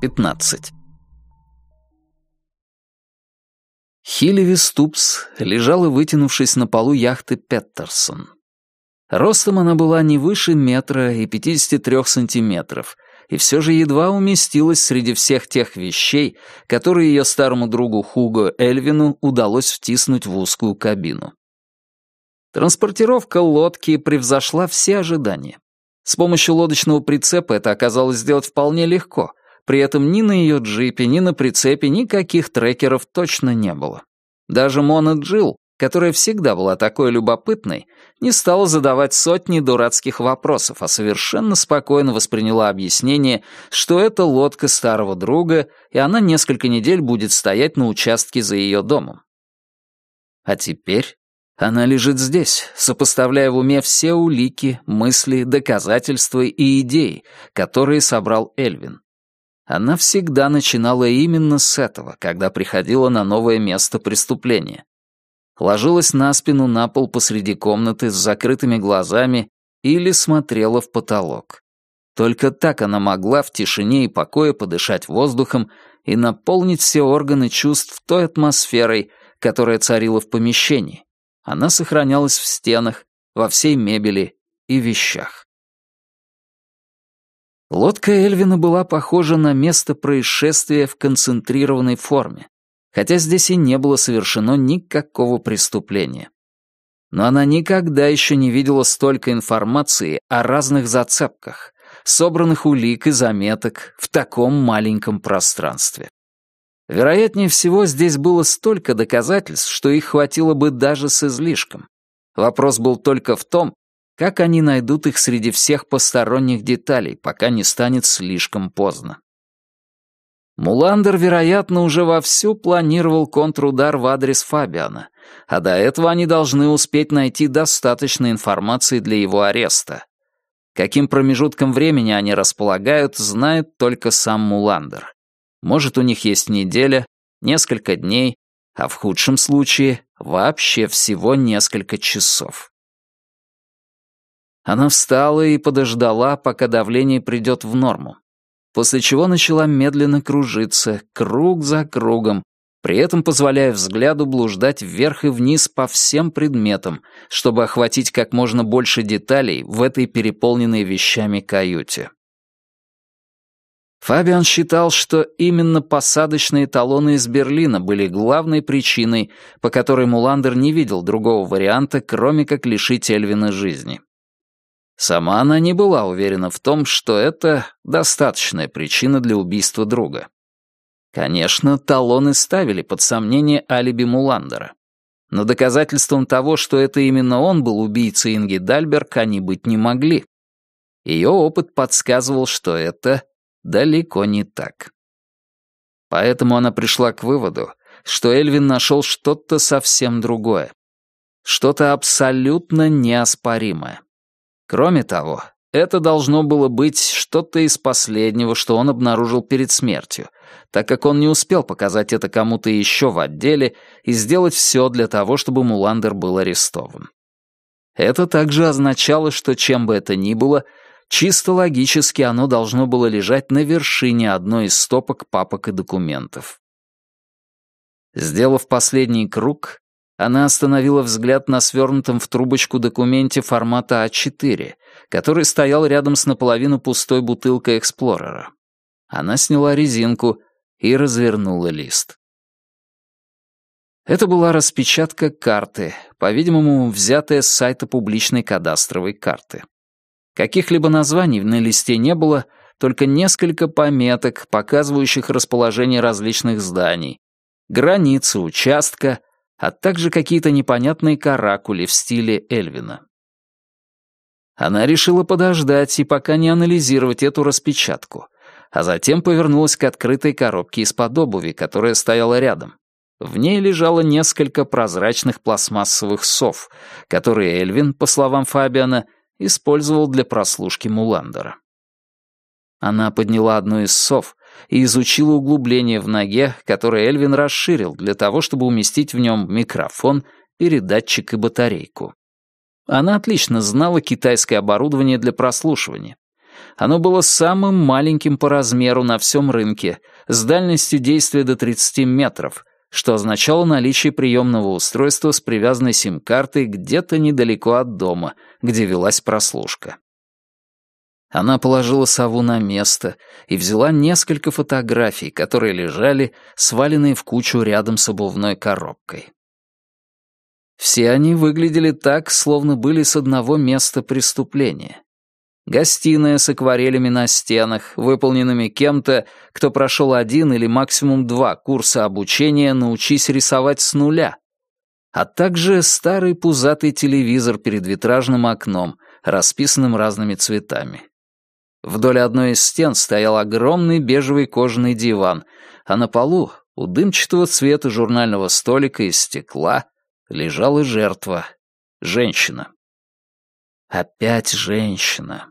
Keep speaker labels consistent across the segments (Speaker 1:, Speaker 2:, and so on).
Speaker 1: 15. Хилеви Ступс лежала, вытянувшись на полу яхты «Петтерсон». Ростом она была не выше метра и 53 сантиметров, и все же едва уместилась среди всех тех вещей, которые ее старому другу Хуго Эльвину удалось втиснуть в узкую кабину. Транспортировка лодки превзошла все ожидания. С помощью лодочного прицепа это оказалось сделать вполне легко, при этом ни на ее джипе, ни на прицепе никаких трекеров точно не было. Даже Мона Джилл, которая всегда была такой любопытной, не стала задавать сотни дурацких вопросов, а совершенно спокойно восприняла объяснение, что это лодка старого друга, и она несколько недель будет стоять на участке за ее домом. А теперь она лежит здесь, сопоставляя в уме все улики, мысли, доказательства и идеи, которые собрал Эльвин. Она всегда начинала именно с этого, когда приходила на новое место преступления. Ложилась на спину на пол посреди комнаты с закрытыми глазами или смотрела в потолок. Только так она могла в тишине и покое подышать воздухом и наполнить все органы чувств той атмосферой, которая царила в помещении. Она сохранялась в стенах, во всей мебели и вещах. Лодка Эльвина была похожа на место происшествия в концентрированной форме, хотя здесь и не было совершено никакого преступления. Но она никогда еще не видела столько информации о разных зацепках, собранных улик и заметок в таком маленьком пространстве. Вероятнее всего, здесь было столько доказательств, что их хватило бы даже с излишком. Вопрос был только в том, как они найдут их среди всех посторонних деталей, пока не станет слишком поздно? Муландер, вероятно, уже вовсю планировал контрудар в адрес Фабиана, а до этого они должны успеть найти достаточно информации для его ареста. Каким промежутком времени они располагают, знает только сам Муландер. Может, у них есть неделя, несколько дней, а в худшем случае вообще всего несколько часов. Она встала и подождала, пока давление придет в норму. После чего начала медленно кружиться, круг за кругом, при этом позволяя взгляду блуждать вверх и вниз по всем предметам, чтобы охватить как можно больше деталей в этой переполненной вещами каюте. Фабиан считал, что именно посадочные талоны из Берлина были главной причиной, по которой Муландер не видел другого варианта, кроме как лишить Эльвина жизни. Сама она не была уверена в том, что это достаточная причина для убийства друга. Конечно, талоны ставили под сомнение алиби Муландера. Но доказательством того, что это именно он был убийцей Инги Дальберг, они быть не могли. Ее опыт подсказывал, что это далеко не так. Поэтому она пришла к выводу, что Эльвин нашел что-то совсем другое. Что-то абсолютно неоспоримое. Кроме того, это должно было быть что-то из последнего, что он обнаружил перед смертью, так как он не успел показать это кому-то еще в отделе и сделать все для того, чтобы Муландер был арестован. Это также означало, что чем бы это ни было, чисто логически оно должно было лежать на вершине одной из стопок папок и документов. Сделав последний круг, она остановила взгляд на свернутом в трубочку документе формата А4, который стоял рядом с наполовину пустой бутылкой Эксплорера. Она сняла резинку и развернула лист. Это была распечатка карты, по-видимому, взятая с сайта публичной кадастровой карты. Каких-либо названий на листе не было, только несколько пометок, показывающих расположение различных зданий, границы участка, а также какие-то непонятные каракули в стиле Эльвина. Она решила подождать и пока не анализировать эту распечатку, а затем повернулась к открытой коробке из-под обуви, которая стояла рядом. В ней лежало несколько прозрачных пластмассовых сов, которые Эльвин, по словам Фабиана, использовал для прослушки Муландера. Она подняла одну из сов и изучила углубление в ноге, которое Эльвин расширил для того, чтобы уместить в нем микрофон, передатчик и батарейку. Она отлично знала китайское оборудование для прослушивания. Оно было самым маленьким по размеру на всем рынке, с дальностью действия до 30 метров, что означало наличие приемного устройства с привязанной сим-картой где-то недалеко от дома, где велась прослушка. Она положила сову на место и взяла несколько фотографий, которые лежали, сваленные в кучу рядом с обувной коробкой. Все они выглядели так, словно были с одного места преступления. Гостиная с акварелями на стенах, выполненными кем-то, кто прошел один или максимум два курса обучения «Научись рисовать с нуля», а также старый пузатый телевизор перед витражным окном, расписанным разными цветами. Вдоль одной из стен стоял огромный бежевый кожаный диван, а на полу, у дымчатого цвета журнального столика из стекла, лежала жертва — женщина. Опять женщина.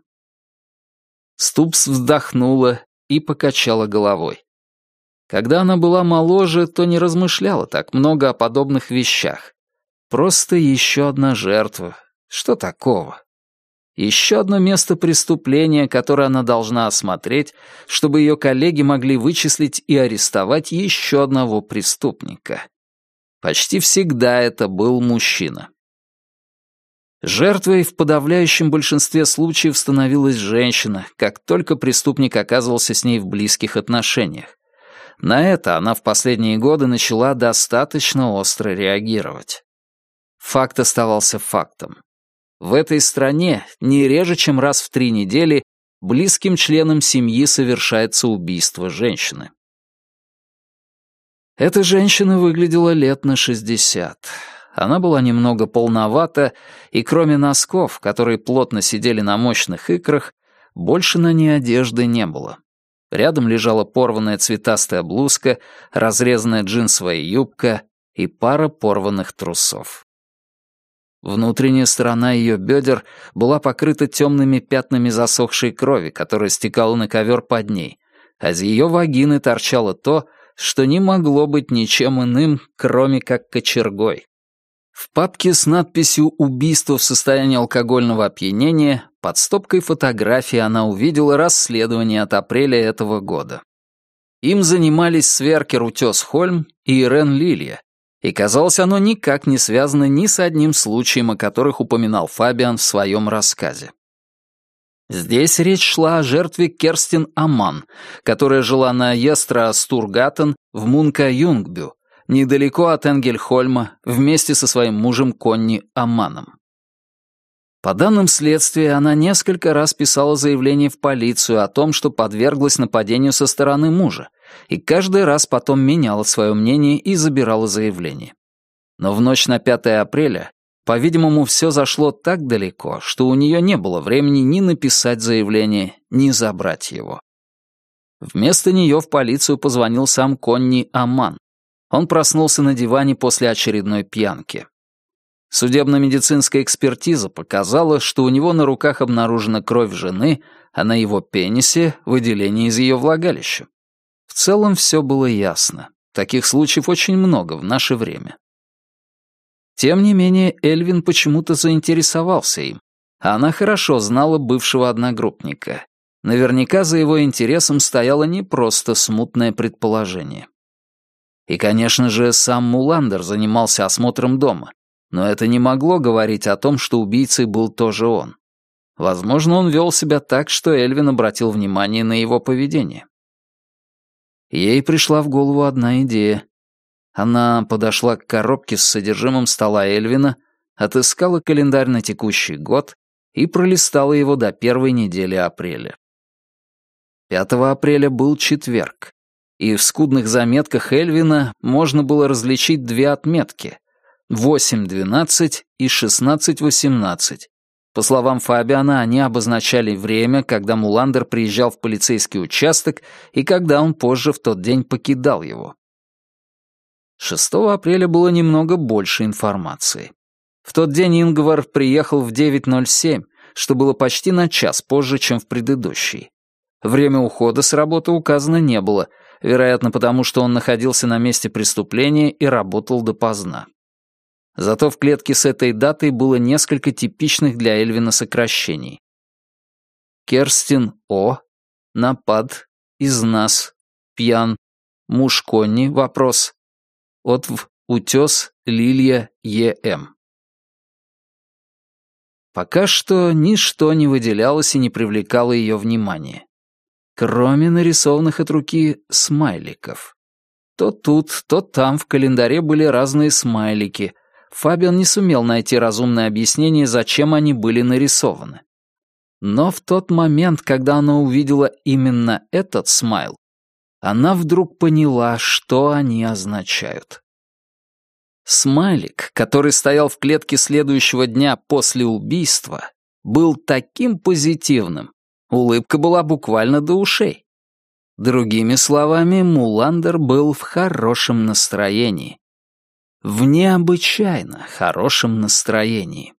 Speaker 1: Ступс вздохнула и покачала головой. Когда она была моложе, то не размышляла так много о подобных вещах. Просто еще одна жертва. Что такого? Еще одно место преступления, которое она должна осмотреть, чтобы ее коллеги могли вычислить и арестовать еще одного преступника. Почти всегда это был мужчина. Жертвой в подавляющем большинстве случаев становилась женщина, как только преступник оказывался с ней в близких отношениях. На это она в последние годы начала достаточно остро реагировать. Факт оставался фактом. В этой стране не реже, чем раз в три недели близким членам семьи совершается убийство женщины. Эта женщина выглядела лет на шестьдесят. Она была немного полновата, и кроме носков, которые плотно сидели на мощных икрах, больше на ней одежды не было. Рядом лежала порванная цветастая блузка, разрезанная джинсовая юбка и пара порванных трусов. Внутренняя сторона ее бедер была покрыта темными пятнами засохшей крови, которая стекала на ковер под ней, а из ее вагины торчало то, что не могло быть ничем иным, кроме как кочергой. В папке с надписью «Убийство в состоянии алкогольного опьянения» под стопкой фотографий она увидела расследование от апреля этого года. Им занимались Сверкер Утес Хольм и Ирен Лилия, и казалось, оно никак не связано ни с одним случаем, о которых упоминал Фабиан в своем рассказе. Здесь речь шла о жертве Керстин Аман, которая жила на Естра Стургатен в Мунка-Юнгбю, недалеко от Энгельхольма, вместе со своим мужем Конни Аманом. По данным следствия, она несколько раз писала заявление в полицию о том, что подверглась нападению со стороны мужа, и каждый раз потом меняла свое мнение и забирала заявление. Но в ночь на 5 апреля, по-видимому, все зашло так далеко, что у нее не было времени ни написать заявление, ни забрать его. Вместо нее в полицию позвонил сам Конни Аман. Он проснулся на диване после очередной пьянки. Судебно-медицинская экспертиза показала, что у него на руках обнаружена кровь жены, а на его пенисе — выделение из ее влагалища. Целом все было ясно. Таких случаев очень много в наше время. Тем не менее, Эльвин почему-то заинтересовался им, она хорошо знала бывшего одногруппника. Наверняка за его интересом стояло не просто смутное предположение. И, конечно же, сам Муландер занимался осмотром дома, но это не могло говорить о том, что убийцей был тоже он. Возможно, он вел себя так, что Эльвин обратил внимание на его поведение. Ей пришла в голову одна идея. Она подошла к коробке с содержимым стола Эльвина, отыскала календарь на текущий год и пролистала его до первой недели апреля. 5 апреля был четверг, и в скудных заметках Эльвина можно было различить две отметки — 8.12 и 16.18, по словам Фабиана, они обозначали время, когда Муландер приезжал в полицейский участок и когда он позже в тот день покидал его. 6 апреля было немного больше информации. В тот день Ингвар приехал в 9.07, что было почти на час позже, чем в предыдущий. Время ухода с работы указано не было, вероятно, потому что он находился на месте преступления и работал допоздна. Зато в клетке с этой датой было несколько типичных для Эльвина сокращений. Керстин О, напад, из нас, пьян, муж Конни, вопрос, отв, утес, Лилия, Е.М. Пока что ничто не выделялось и не привлекало ее внимания. Кроме нарисованных от руки смайликов. То тут, то там в календаре были разные смайлики. Фабиан не сумел найти разумное объяснение, зачем они были нарисованы. Но в тот момент, когда она увидела именно этот смайл, она вдруг поняла, что они означают. Смайлик, который стоял в клетке следующего дня после убийства, был таким позитивным. Улыбка была буквально до ушей. Другими словами, Муландер был в хорошем настроении. В необычайно хорошем настроении.